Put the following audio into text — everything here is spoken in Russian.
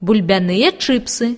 Бульбяные чипсы.